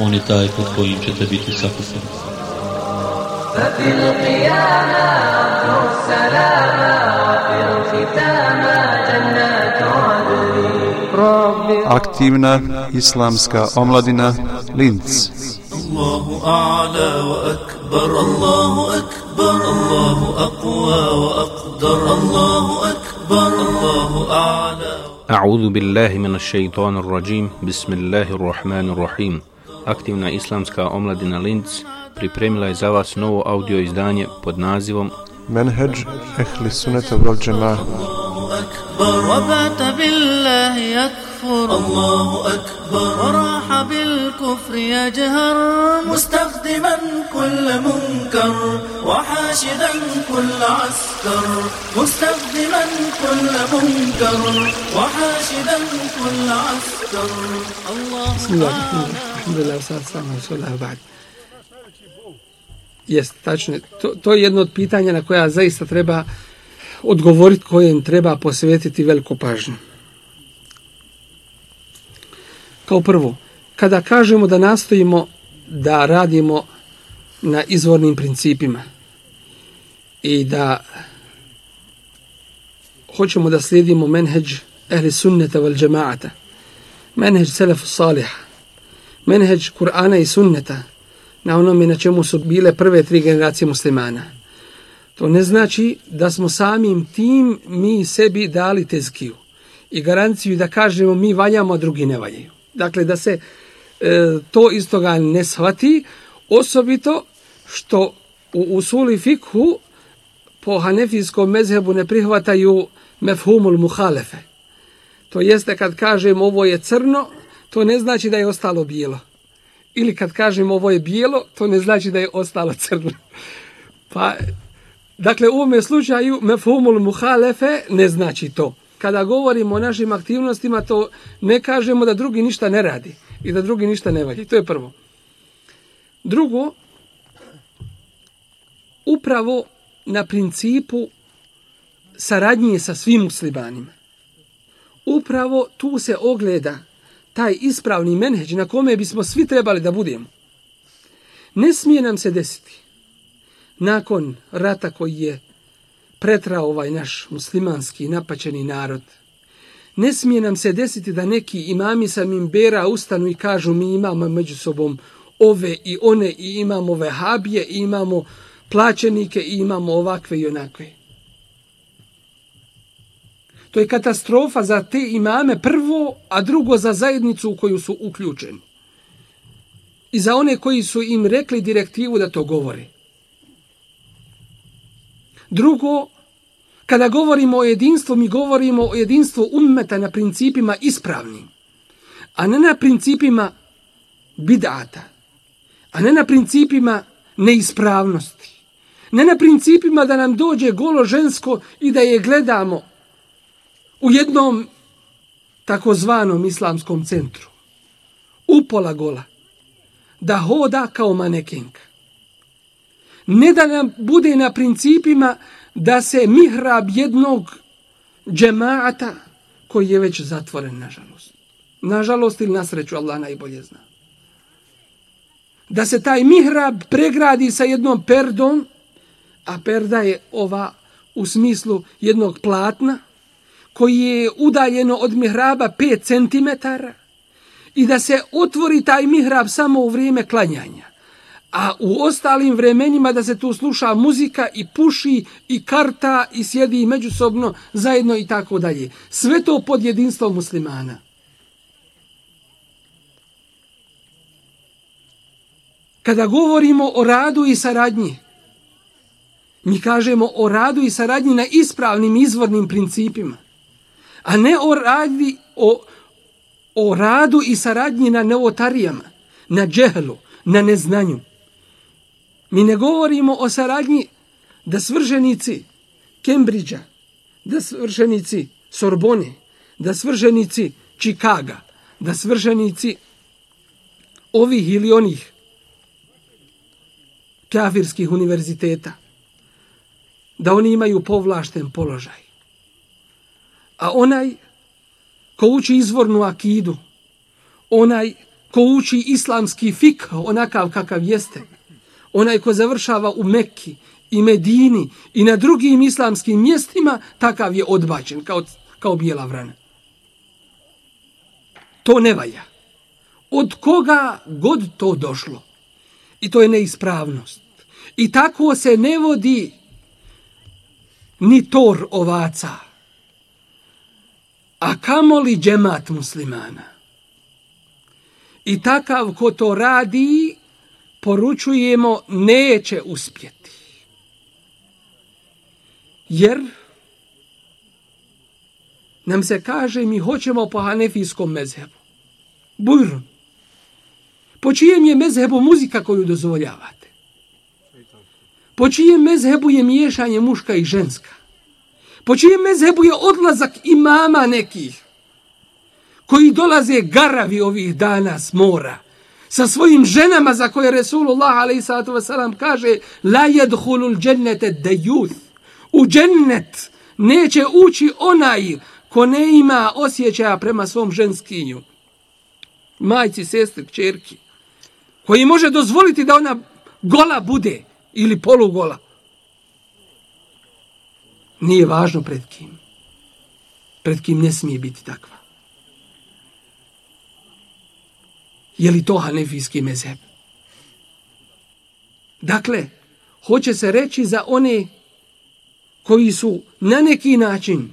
On je taj pod kojim ćete biti sakupani. ففي القيامة السلامة وفي الختامة جنات عدن Aktivna islamska omladina Linz. الله أعلى وأكبر الله أكبر الله أقوى وأقدر الله أكبر الله أعلى أعوذ بالله من الشيطان الرجيم بسم الله الرحمن الرحيم Aktivna islamska omladina Linz pripremila je za vas novo audio izdanje pod nazivom Menheđ ehli suneta wal džemaah. أكبر وبات بالله يكفر الله أكبر وراح بالكفر يجهر مستخدما كل منكر وحاشدا كل عسكر مستخدما كل منكر وحاشدا كل عسكر الله بسم الله الرحمن الرحيم الحمد لله والصلاة والسلام على رسول الله وبعد Jest, tačno. je. To, to je jedno od pitanja na koja zaista treba odgovoriti, kojem treba posvetiti veliku pažnju. Kao prvo, kada kažemo da nastojimo da radimo na izvornim principima i da hoćemo da slijedimo menheđ ehli sunneta val džemaata, menheđ selefu saliha, menheđ Kur'ana i sunneta, na onome na čemu su bile prve tri generacije muslimana. To ne znači da smo samim tim mi sebi dali tezkiju i garanciju da kažemo mi valjamo, a drugi ne valjaju. Dakle, da se E, to iz toga ne shvati, osobito što u usuli fikhu po hanefijskom mezhebu ne prihvataju mefhumul muhalefe. To jeste kad kažem ovo je crno, to ne znači da je ostalo bijelo. Ili kad kažem ovo je bijelo, to ne znači da je ostalo crno. Pa, dakle, u ovome slučaju mefhumul muhalefe ne znači to. Kada govorimo o našim aktivnostima, to ne kažemo da drugi ništa ne radi i da drugi ništa ne valji. To je prvo. Drugo, upravo na principu saradnje sa svim muslimanima. Upravo tu se ogleda taj ispravni menheđ na kome bismo svi trebali da budemo. Ne smije nam se desiti nakon rata koji je pretrao ovaj naš muslimanski napačeni narod. Ne smije nam se desiti da neki imami sa mimbera ustanu i kažu mi imamo među sobom ove i one i imamo vehabije i imamo plaćenike i imamo ovakve i onakve. To je katastrofa za te imame prvo, a drugo za zajednicu u koju su uključeni. I za one koji su im rekli direktivu da to govore. Drugo, kada govorimo o jedinstvu, mi govorimo o jedinstvu ummeta na principima ispravnim, a ne na principima bidata, a ne na principima neispravnosti, ne na principima da nam dođe golo žensko i da je gledamo u jednom takozvanom islamskom centru, upola gola, da hoda kao manekenka. Ne da nam bude na principima da se mihrab jednog džemaata koji je već zatvoren, nažalost. Nažalost ili nasreću, Allah najbolje zna. Da se taj mihrab pregradi sa jednom perdom, a perda je ova u smislu jednog platna, koji je udaljeno od mihraba 5 cm i da se otvori taj mihrab samo u vrijeme klanjanja. A u ostalim vremenima da se tu sluša muzika i puši i karta i sjedi međusobno zajedno i tako dalje. Sve to pod jedinstvom muslimana. Kada govorimo o radu i saradnji, mi kažemo o radu i saradnji na ispravnim izvornim principima, a ne o radi o o radu i saradnji na neotarijama, na džehlu, na neznanju. Mi ne govorimo o saradnji da svrženici Kembridža, da svrženici Sorbone, da svrženici Čikaga, da svrženici ovih ili onih kafirskih univerziteta, da oni imaju povlašten položaj. A onaj ko uči izvornu akidu, onaj ko uči islamski fik, onakav kakav jeste, onaj ko završava u Mekki i Medini i na drugim islamskim mjestima, takav je odbačen kao, kao bijela vrana. To ne valja. Od koga god to došlo. I to je neispravnost. I tako se ne vodi ni tor ovaca. A kamoli džemat muslimana. I takav ko to radi, poručujemo, neće uspjeti. Jer nam se kaže mi hoćemo po hanefijskom mezhebu. Bujrun. Po čijem je mezhebu muzika koju dozvoljavate? Po čijem mezhebu je miješanje muška i ženska? Po čijem mezhebu je odlazak imama nekih koji dolaze garavi ovih dana s mora sa svojim ženama za koje Resulullah a.s. kaže la jedhulul džennete de juth u džennet neće ući onaj ko ne ima osjećaja prema svom ženskinju majci, sestri, čerki koji može dozvoliti da ona gola bude ili polugola. Nije važno pred kim. Pred kim ne smije biti takva. Je li to hanefijski mezheb? Dakle, hoće se reći za one koji su na neki način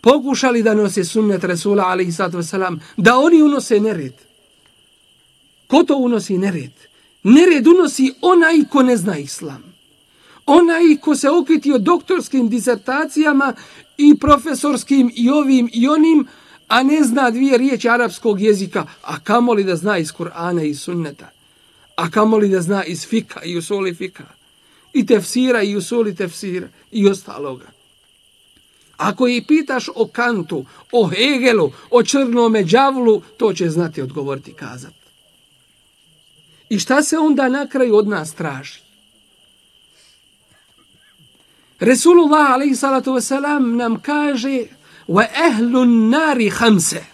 pokušali da nose sunnet Resula, ali i da oni unose nered. Ko to unosi nered? Nered unosi onaj ko ne zna islam. Onaj ko se okitio doktorskim disertacijama i profesorskim i ovim i onim, a ne zna dvije riječi arapskog jezika, a kamoli da zna iz Kur'ana i sunneta, a kamoli da zna iz fika i usuli fika, i tefsira i usuli tefsira i ostaloga. Ako je pitaš o Kantu, o Hegelu, o Črnome đavlu, to će znati odgovoriti kazat. I šta se onda na kraju od nas traži? Resulullah alaihi salatu wasalam nam kaže wa ehlun nari hamse.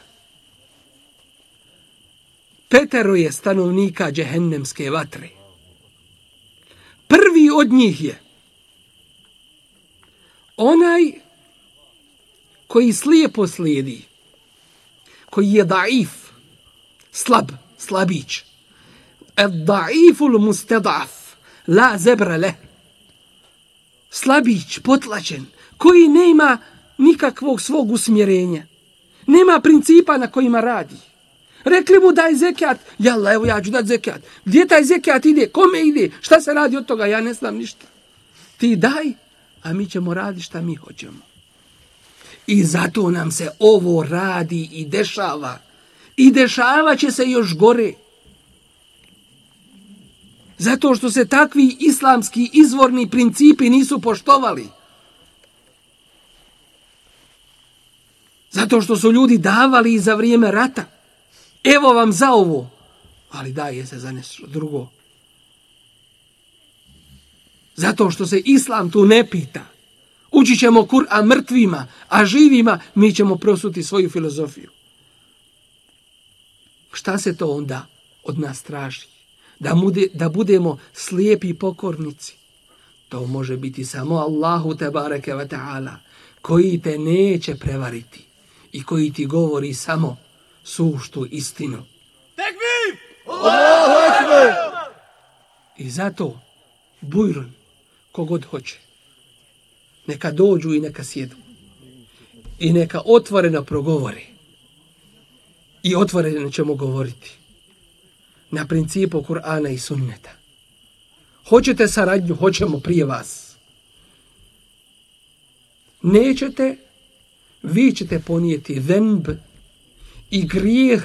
Petero je stanovnika džehennemske vatre. Prvi od njih je onaj koji slijepo slijedi, koji je daif, slab, slabić. Ad-da'iful mustedaf, la zebra le. Slabić, potlačen, koji nema nikakvog svog usmjerenja. Nema principa na kojima radi. Rekli mu daj zekijat. Jalla, evo ja ću dat zekijat. Gdje taj zekijat ide? Kome ide? Šta se radi od toga? Ja ne znam ništa. Ti daj, a mi ćemo raditi šta mi hoćemo. I zato nam se ovo radi i dešava. I dešava će se još gore. Zato što se takvi islamski izvorni principi nisu poštovali. Zato što su ljudi davali za vrijeme rata. Evo vam za ovo. Ali daje se za nešto drugo. Zato što se islam tu ne pita. Učit ćemo Kur'an mrtvima, a živima, mi ćemo prosuti svoju filozofiju. Šta se to onda od nas traži? da, bude, da budemo slijepi pokornici. To može biti samo Allahu te bareke ve taala koji te neće prevariti i koji ti govori samo suštu istinu. Tekbir! Allahu ekber! I zato bujrun kogod hoće. Neka dođu i neka sjedu. I neka otvoreno progovori. I otvoreno ćemo govoriti na principu Kur'ana i sunneta. Hoćete saradnju, hoćemo prije vas. Nećete, vi ćete ponijeti venb i grijeh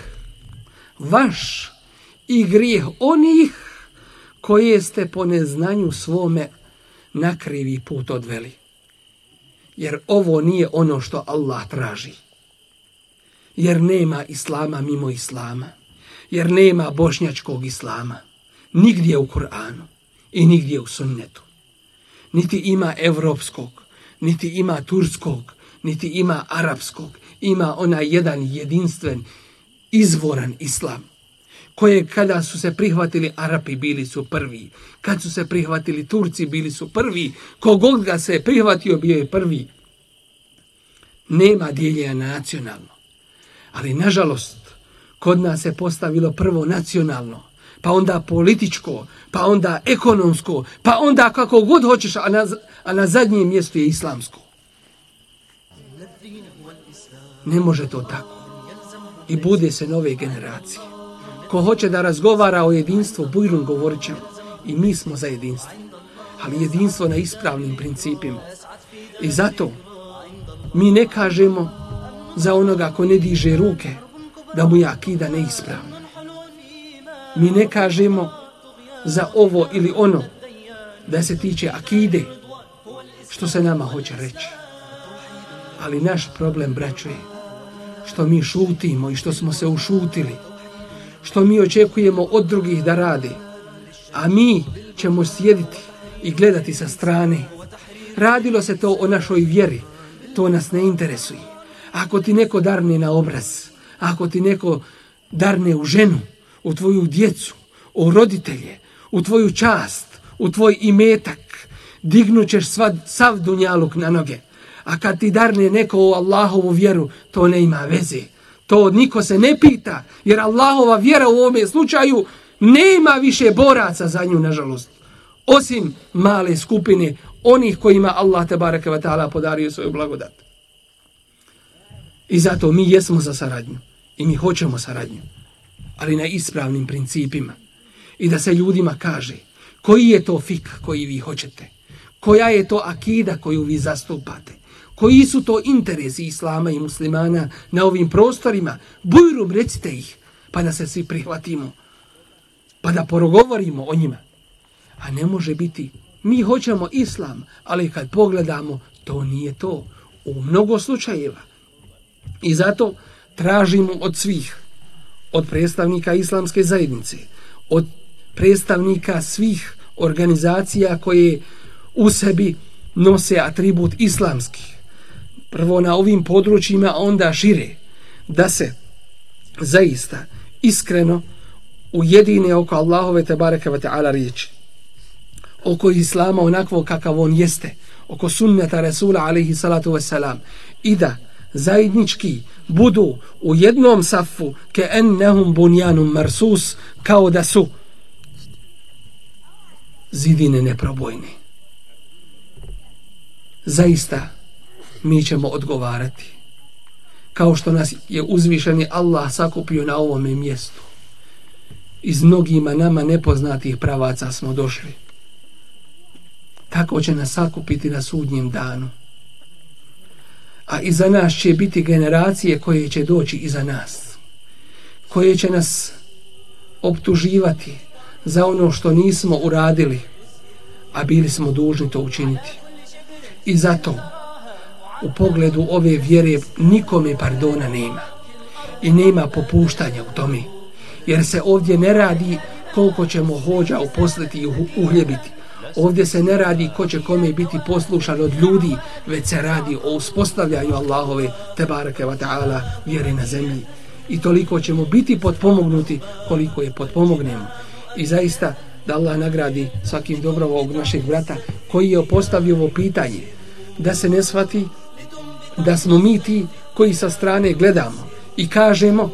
vaš i grijeh onih koje ste po neznanju svome na krivi put odveli. Jer ovo nije ono što Allah traži. Jer nema islama mimo islama. Jer nema bošnjačkog islama. Nigdje u Kur'anu i nigdje u sunnetu. Niti ima evropskog, niti ima turskog, niti ima arapskog. Ima onaj jedan jedinstven, izvoran islam koje kada su se prihvatili Arapi bili su prvi, kad su se prihvatili Turci bili su prvi, kogod ga se prihvatio bio je prvi. Nema dijeljenja nacionalno, ali nažalost kod nas se postavilo prvo nacionalno, pa onda političko, pa onda ekonomsko, pa onda kako god hoćeš, a na, a na zadnjem mjestu je islamsko. Ne može to tako. I bude se nove generacije. Ko hoće da razgovara o jedinstvu, Bujrun govorit će i mi smo za jedinstvo. Ali jedinstvo na ispravnim principima. I zato mi ne kažemo za onoga ko ne diže ruke da mu je akida neispravna. Mi ne kažemo za ovo ili ono da se tiče akide što se nama hoće reći. Ali naš problem, braćo, je što mi šutimo i što smo se ušutili što mi očekujemo od drugih da rade, a mi ćemo sjediti i gledati sa strane. Radilo se to o našoj vjeri, to nas ne interesuje. Ako ti neko darne na obraz, ako ti neko darne u ženu, u tvoju djecu, u roditelje, u tvoju čast, u tvoj imetak, dignućeš sva, sav dunjaluk na noge. A kad ti darne neko u Allahovu vjeru, to ne ima veze. To niko se ne pita, jer Allahova vjera u ovome slučaju nema više boraca za nju, nažalost. Osim male skupine onih kojima Allah te bareke ve taala podario svoju blagodat. I zato mi jesmo za saradnju i mi hoćemo saradnju, ali na ispravnim principima. I da se ljudima kaže koji je to fik koji vi hoćete, koja je to akida koju vi zastupate, koji su to interesi islama i muslimana na ovim prostorima, bujrum recite ih, pa da se svi prihvatimo, pa da porogovorimo o njima. A ne može biti, mi hoćemo islam, ali kad pogledamo, to nije to. U mnogo slučajeva. I zato tražimo od svih, od predstavnika islamske zajednice, od predstavnika svih organizacija koje u sebi nose atribut islamskih, prvo na ovim područjima, a onda šire, da se zaista iskreno ujedine oko Allahove te bareke ve taala riječi. Oko islama onakvo kakav on jeste. Oko sunneta Rasula alaihi salatu wasalam i da zajednički budu u jednom safu ke ennehum bunjanum marsus kao da su zidine neprobojne. Zaista mi ćemo odgovarati. Kao što nas je uzvišeni Allah sakupio na ovome mjestu. Iz mnogima nama nepoznatih pravaca smo došli. Tako će nas sakupiti na sudnjem danu. A iza nas će biti generacije koje će doći iza nas. Koje će nas optuživati za ono što nismo uradili, a bili smo dužni to učiniti. I zato u pogledu ove vjere nikome pardona nema. I nema popuštanja u tome. Jer se ovdje ne radi koliko ćemo hođa uposliti i uhljebiti. Ovdje se ne radi ko će kome biti poslušan od ljudi već se radi o uspostavljanju Allahove tebareke wa ta'ala vjere na zemlji. I toliko ćemo biti potpomognuti koliko je potpomognemo. I zaista da Allah nagradi svakim dobrovog našeg brata koji je opostavio ovo pitanje. Da se ne shvati da smo mi ti koji sa strane gledamo i kažemo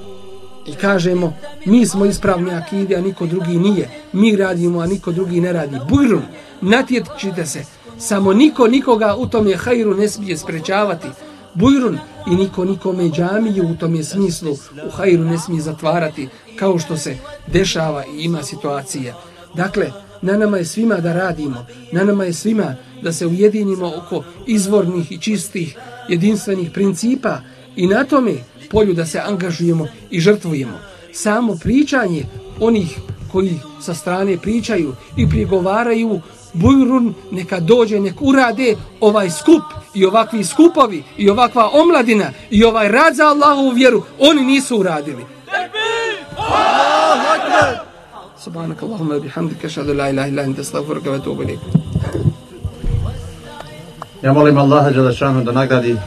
i kažemo mi smo ispravni akide a niko drugi nije. Mi radimo a niko drugi ne radi. Bujrun natječite se. Samo niko nikoga u tom je hajru ne smije sprečavati. Bujrun i niko nikome džamiju u tom je smislu u hajru ne smije zatvarati kao što se dešava i ima situacija. Dakle na nama je svima da radimo na nama je svima da se ujedinimo oko izvornih i čistih jedinstvenih principa i na tome polju da se angažujemo i žrtvujemo. samo pričanje onih koji sa strane pričaju i prigovaraju bujrun neka dođe, nek urade ovaj skup i ovakvi skupovi i ovakva omladina i ovaj rad za Allahovu vjeru, oni nisu uradili. Allahu Akbar! Subhanak Allahumma bihamdika ashhadu la ilaha illa anta astaghfiruka wa atubu ilayk. Ja molim Allaha Đelešanu da nagradi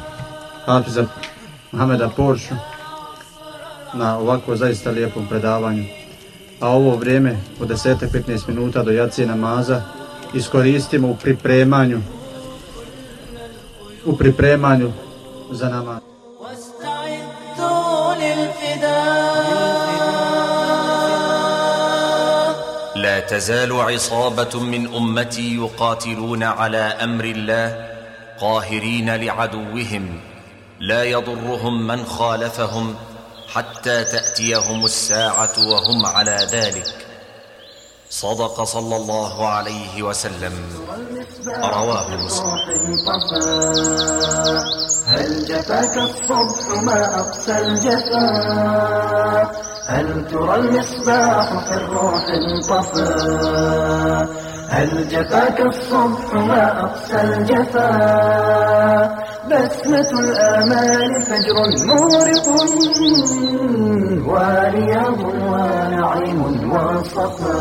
Hafiza Muhameda Poršu na ovako zaista lijepom predavanju. A ovo vrijeme od 10-15 minuta do jacije namaza iskoristimo u pripremanju u pripremanju za namaz. لا تزال عصابة من أمتي يقاتلون على أمر الله قاهرين لعدوهم لا يضرهم من خالفهم حتى تأتيهم الساعة وهم على ذلك. صدق صلى الله عليه وسلم. رواه مسلم. هل جفاك الصبح ما أقسى الجفا هل ترى المصباح في الروح انطفى؟ هل جفاك الصبح ما أقسى الجفا؟ بسمة الآمال فجر مورق ورياض ونعيم وصفا.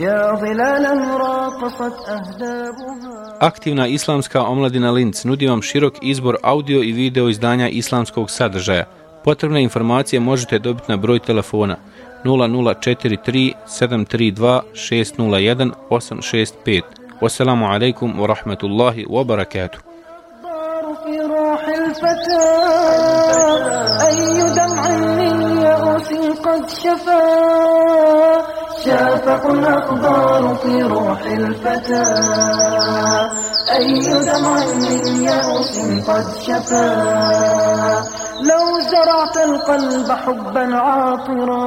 يا ظلالا راقصت أهدابها. Aktivna islamska omladina Linz nudi vam širok izbor audio i video izdanja islamskog sadržaja. Potrebne informacije možete dobiti na broj telefona 0043 732 601 865. Wassalamu alaikum wa rahmatullahi wa barakatuh. الأخبار في روح الفتى أي دمع من يأس قد شفا شافق الأخبار في روح الفتى أي دمع من يأس قد شفا لو زرعت القلب حبا عاطرا.